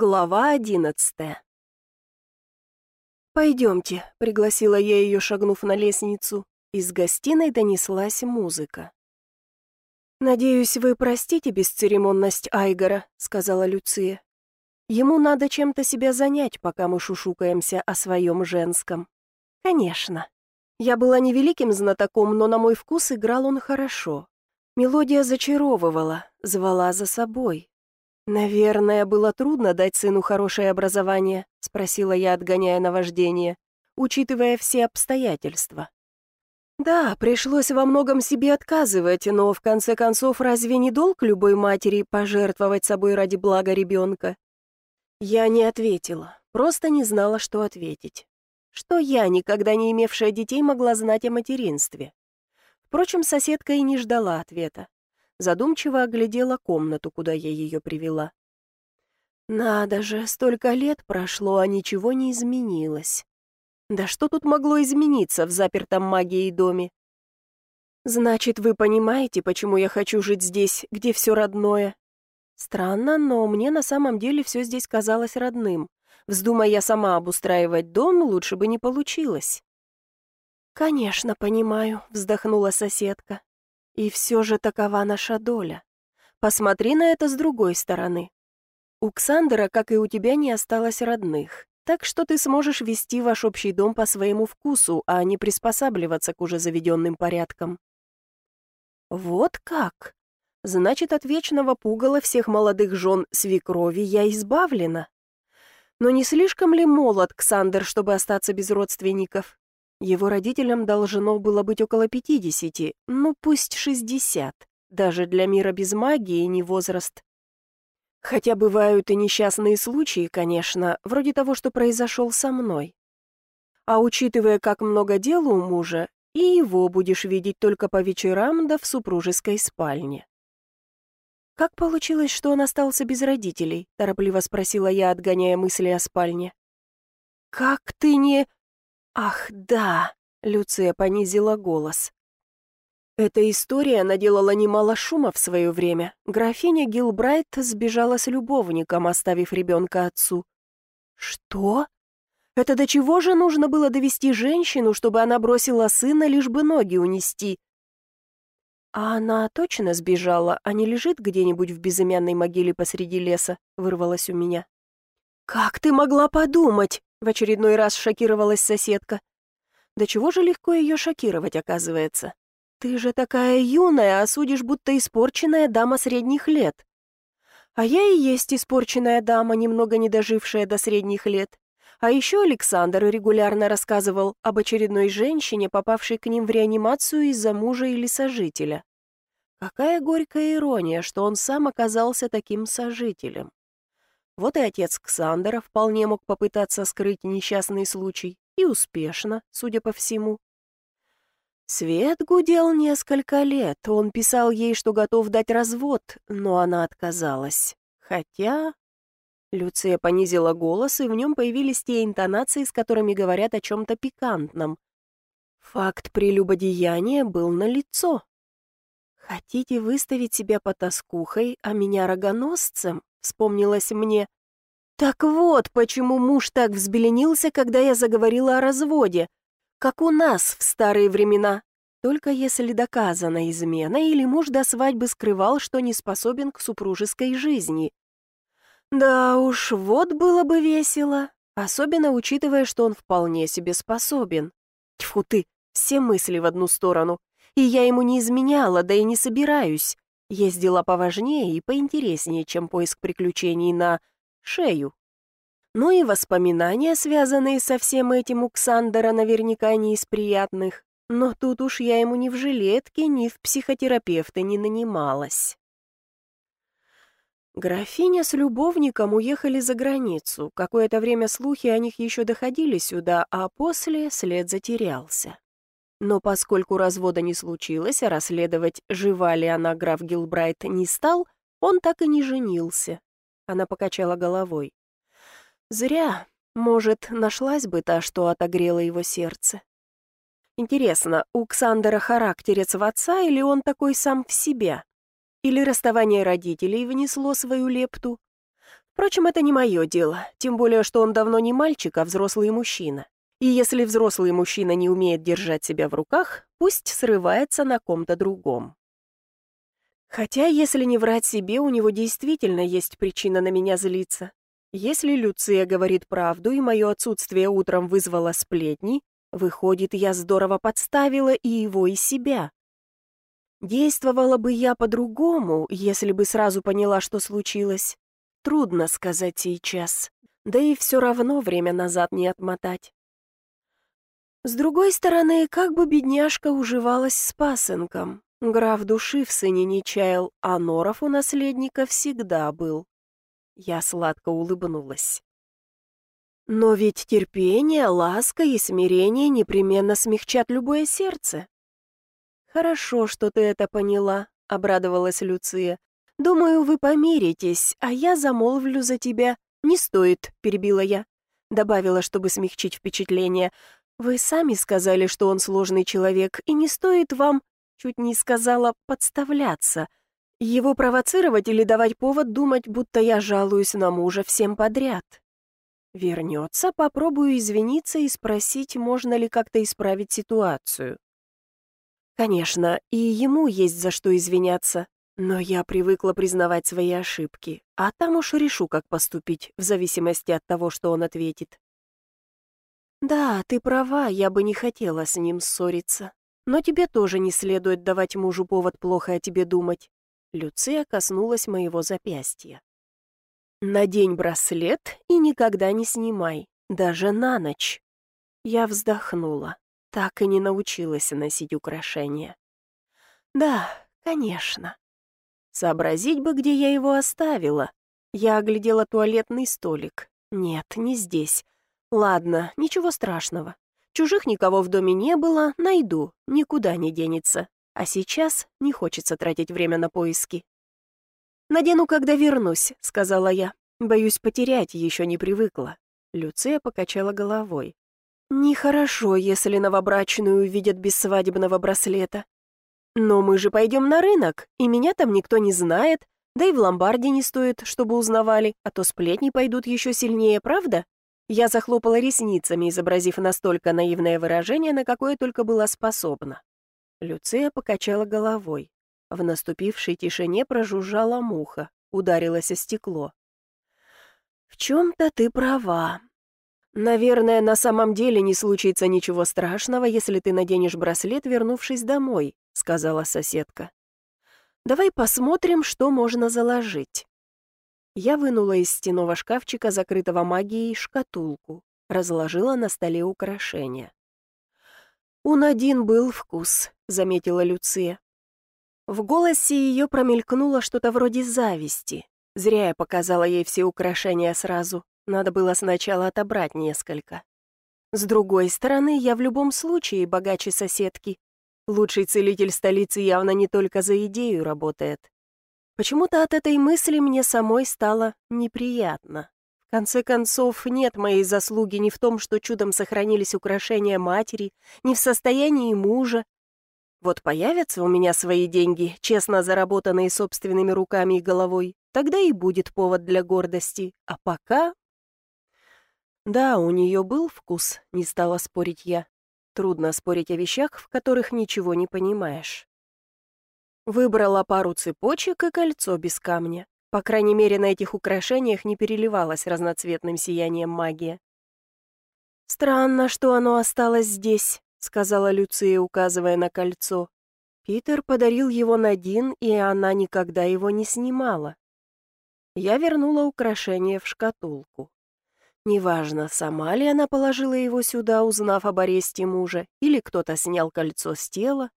Глава одиннадцатая. «Пойдемте», — пригласила я ее, шагнув на лестницу. Из гостиной донеслась музыка. «Надеюсь, вы простите бесцеремонность Айгора», — сказала Люция. «Ему надо чем-то себя занять, пока мы шушукаемся о своем женском». «Конечно. Я была невеликим знатоком, но на мой вкус играл он хорошо. Мелодия зачаровывала, звала за собой, «Наверное, было трудно дать сыну хорошее образование», — спросила я, отгоняя наваждение, учитывая все обстоятельства. «Да, пришлось во многом себе отказывать, но в конце концов разве не долг любой матери пожертвовать собой ради блага ребенка?» Я не ответила, просто не знала, что ответить. Что я, никогда не имевшая детей, могла знать о материнстве? Впрочем, соседка и не ждала ответа задумчиво оглядела комнату, куда я ее привела. Надо же, столько лет прошло, а ничего не изменилось. Да что тут могло измениться в запертом магией доме? Значит, вы понимаете, почему я хочу жить здесь, где все родное? Странно, но мне на самом деле все здесь казалось родным. Вздумая я сама обустраивать дом, лучше бы не получилось. «Конечно, понимаю», — вздохнула соседка. И все же такова наша доля. Посмотри на это с другой стороны. У Ксандера, как и у тебя, не осталось родных, так что ты сможешь вести ваш общий дом по своему вкусу, а не приспосабливаться к уже заведенным порядкам. Вот как? Значит, от вечного пугала всех молодых жен свекрови я избавлена. Но не слишком ли молод Ксандер, чтобы остаться без родственников? Его родителям должно было быть около 50, ну пусть 60. Даже для мира без магии не возраст. Хотя бывают и несчастные случаи, конечно, вроде того, что произошел со мной. А учитывая, как много дела у мужа, и его будешь видеть только по вечерам да в супружеской спальне. «Как получилось, что он остался без родителей?» – торопливо спросила я, отгоняя мысли о спальне. «Как ты не...» «Ах, да!» — Люция понизила голос. Эта история наделала немало шума в свое время. Графиня Гилбрайт сбежала с любовником, оставив ребенка отцу. «Что? Это до чего же нужно было довести женщину, чтобы она бросила сына, лишь бы ноги унести?» «А она точно сбежала, а не лежит где-нибудь в безымянной могиле посреди леса?» — вырвалась у меня. «Как ты могла подумать?» В очередной раз шокировалась соседка. Да чего же легко ее шокировать, оказывается. Ты же такая юная, а судишь, будто испорченная дама средних лет. А я и есть испорченная дама, немного не дожившая до средних лет. А еще Александр регулярно рассказывал об очередной женщине, попавшей к ним в реанимацию из-за мужа или сожителя. Какая горькая ирония, что он сам оказался таким сожителем. Вот и отец Ксандера вполне мог попытаться скрыть несчастный случай, и успешно, судя по всему. Свет гудел несколько лет, он писал ей, что готов дать развод, но она отказалась. Хотя... Люция понизила голос, и в нем появились те интонации, с которыми говорят о чем-то пикантном. Факт прелюбодеяния был налицо. «Хотите выставить себя потаскухой, а меня рогоносцем?» — вспомнилось мне. «Так вот, почему муж так взбеленился, когда я заговорила о разводе. Как у нас в старые времена. Только если доказана измена или муж до свадьбы скрывал, что не способен к супружеской жизни. Да уж, вот было бы весело, особенно учитывая, что он вполне себе способен. Тьфу ты, все мысли в одну сторону. И я ему не изменяла, да и не собираюсь. Есть дела поважнее и поинтереснее, чем поиск приключений на шею. Ну и воспоминания, связанные со всем этим у Ксандера, наверняка не из приятных. Но тут уж я ему ни в жилетке, ни в психотерапевты не нанималась. Графиня с любовником уехали за границу. Какое-то время слухи о них еще доходили сюда, а после след затерялся. Но поскольку развода не случилось, а расследовать, жива ли она граф Гилбрайт, не стал, он так и не женился. Она покачала головой. Зря. Может, нашлась бы та, что отогрела его сердце. Интересно, у Ксандера характерец в отца или он такой сам в себе? Или расставание родителей внесло свою лепту? Впрочем, это не мое дело, тем более, что он давно не мальчик, а взрослый мужчина. И если взрослый мужчина не умеет держать себя в руках, пусть срывается на ком-то другом. Хотя, если не врать себе, у него действительно есть причина на меня злиться. Если Люция говорит правду, и мое отсутствие утром вызвало сплетни, выходит, я здорово подставила и его, и себя. Действовала бы я по-другому, если бы сразу поняла, что случилось. Трудно сказать сейчас. Да и все равно время назад не отмотать. С другой стороны, как бы бедняжка уживалась с пасынком. Граф души в сыне не чаял, а норов у наследника всегда был. Я сладко улыбнулась. Но ведь терпение, ласка и смирение непременно смягчат любое сердце. «Хорошо, что ты это поняла», — обрадовалась Люция. «Думаю, вы помиритесь, а я замолвлю за тебя». «Не стоит», — перебила я. Добавила, чтобы смягчить впечатление. «Вы сами сказали, что он сложный человек, и не стоит вам, чуть не сказала, подставляться. Его провоцировать или давать повод думать, будто я жалуюсь на мужа всем подряд». Вернется, попробую извиниться и спросить, можно ли как-то исправить ситуацию. Конечно, и ему есть за что извиняться. Но я привыкла признавать свои ошибки, а там уж решу, как поступить, в зависимости от того, что он ответит. «Да, ты права, я бы не хотела с ним ссориться. Но тебе тоже не следует давать мужу повод плохо о тебе думать». Люция коснулась моего запястья. «Надень браслет и никогда не снимай, даже на ночь». Я вздохнула. Так и не научилась носить украшения. «Да, конечно». Сообразить бы, где я его оставила. Я оглядела туалетный столик. Нет, не здесь. Ладно, ничего страшного. Чужих никого в доме не было, найду, никуда не денется. А сейчас не хочется тратить время на поиски. «Надену, когда вернусь», — сказала я. «Боюсь потерять, еще не привыкла». Люция покачала головой. «Нехорошо, если новобрачную увидят без свадебного браслета. Но мы же пойдем на рынок, и меня там никто не знает, да и в ломбарде не стоит, чтобы узнавали, а то сплетни пойдут еще сильнее, правда? Я захлопала ресницами, изобразив настолько наивное выражение, на какое только была способна. Люция покачала головой. В наступившей тишине прожужжала муха, ударилась о стекло. «В чем-то ты права. Наверное, на самом деле не случится ничего страшного, если ты наденешь браслет, вернувшись домой сказала соседка. «Давай посмотрим, что можно заложить». Я вынула из стенового шкафчика, закрытого магией, шкатулку, разложила на столе украшения. «У Надин был вкус», — заметила Люция. В голосе ее промелькнуло что-то вроде зависти. Зря я показала ей все украшения сразу. Надо было сначала отобрать несколько. С другой стороны, я в любом случае богаче соседки, Лучший целитель столицы явно не только за идею работает. Почему-то от этой мысли мне самой стало неприятно. В конце концов, нет моей заслуги ни в том, что чудом сохранились украшения матери, ни в состоянии мужа. Вот появятся у меня свои деньги, честно заработанные собственными руками и головой, тогда и будет повод для гордости. А пока... Да, у нее был вкус, не стала спорить я. Трудно спорить о вещах, в которых ничего не понимаешь. Выбрала пару цепочек и кольцо без камня. По крайней мере, на этих украшениях не переливалось разноцветным сиянием магия. «Странно, что оно осталось здесь», — сказала Люция, указывая на кольцо. Питер подарил его Надин, и она никогда его не снимала. Я вернула украшение в шкатулку. Неважно, сама ли она положила его сюда, узнав об аресте мужа, или кто-то снял кольцо с тела.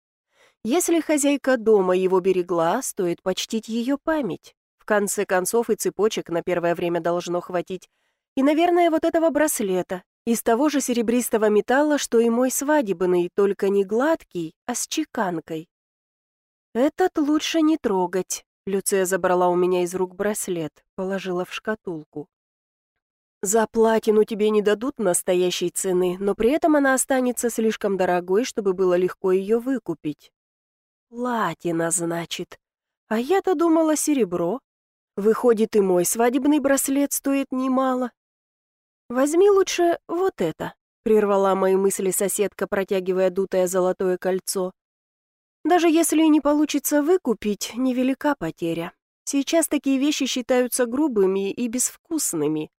Если хозяйка дома его берегла, стоит почтить ее память. В конце концов и цепочек на первое время должно хватить. И, наверное, вот этого браслета, из того же серебристого металла, что и мой свадебный, только не гладкий, а с чеканкой. Этот лучше не трогать. Люция забрала у меня из рук браслет, положила в шкатулку. За платину тебе не дадут настоящей цены, но при этом она останется слишком дорогой, чтобы было легко ее выкупить. Платина, значит. А я-то думала серебро. Выходит, и мой свадебный браслет стоит немало. Возьми лучше вот это, прервала мои мысли соседка, протягивая дутое золотое кольцо. Даже если не получится выкупить, невелика потеря. Сейчас такие вещи считаются грубыми и безвкусными.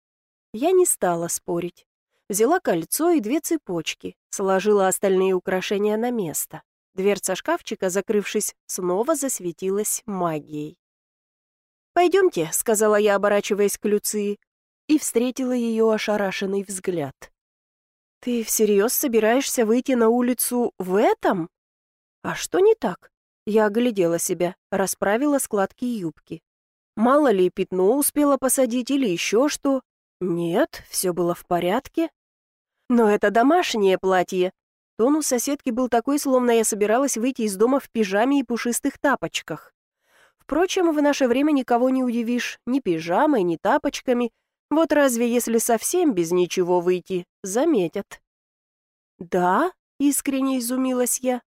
Я не стала спорить. Взяла кольцо и две цепочки, сложила остальные украшения на место. Дверца шкафчика, закрывшись, снова засветилась магией. «Пойдемте», — сказала я, оборачиваясь к Люции, и встретила ее ошарашенный взгляд. «Ты всерьез собираешься выйти на улицу в этом?» «А что не так?» Я оглядела себя, расправила складки юбки. Мало ли, пятно успела посадить или еще что. Нет, все было в порядке. Но это домашнее платье. Тон соседки был такой, словно я собиралась выйти из дома в пижаме и пушистых тапочках. Впрочем, в наше время никого не удивишь ни пижамой, ни тапочками. Вот разве если совсем без ничего выйти, заметят. «Да?» — искренне изумилась я.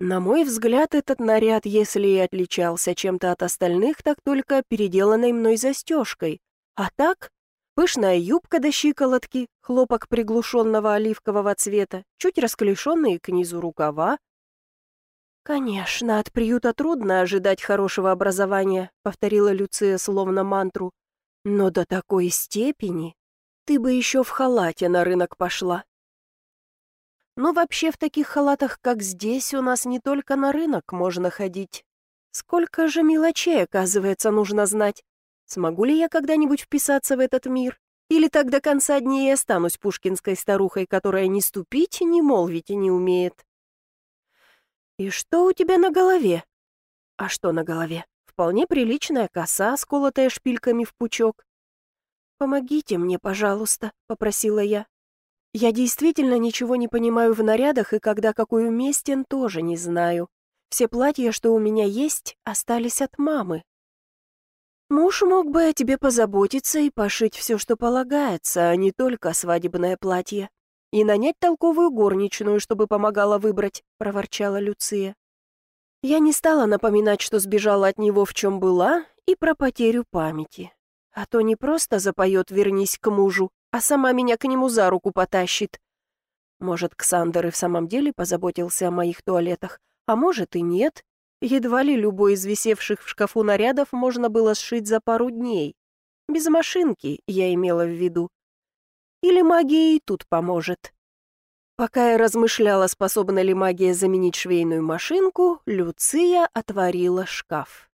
На мой взгляд, этот наряд, если и отличался чем-то от остальных, так только переделанной мной застежкой. А так, пышная юбка до щиколотки, хлопок приглушенного оливкового цвета, чуть расклешенные к низу рукава. «Конечно, от приюта трудно ожидать хорошего образования», — повторила Люция словно мантру. «Но до такой степени ты бы еще в халате на рынок пошла». Но вообще в таких халатах, как здесь, у нас не только на рынок можно ходить. Сколько же мелочей, оказывается, нужно знать. Смогу ли я когда-нибудь вписаться в этот мир? Или так до конца дней и останусь пушкинской старухой, которая ни ступить, ни молвить не умеет? «И что у тебя на голове?» «А что на голове? Вполне приличная коса, сколотая шпильками в пучок». «Помогите мне, пожалуйста», — попросила я. Я действительно ничего не понимаю в нарядах и когда какой уместен, тоже не знаю. Все платья, что у меня есть, остались от мамы. Муж мог бы о тебе позаботиться и пошить все, что полагается, а не только свадебное платье. И нанять толковую горничную, чтобы помогала выбрать, проворчала Люция. Я не стала напоминать, что сбежала от него в чем была, и про потерю памяти. А то не просто запоет «вернись к мужу», а сама меня к нему за руку потащит. Может, Ксандер и в самом деле позаботился о моих туалетах, а может и нет. Едва ли любой из висевших в шкафу нарядов можно было сшить за пару дней. Без машинки, я имела в виду. Или магия и тут поможет. Пока я размышляла, способна ли магия заменить швейную машинку, Люция отворила шкаф.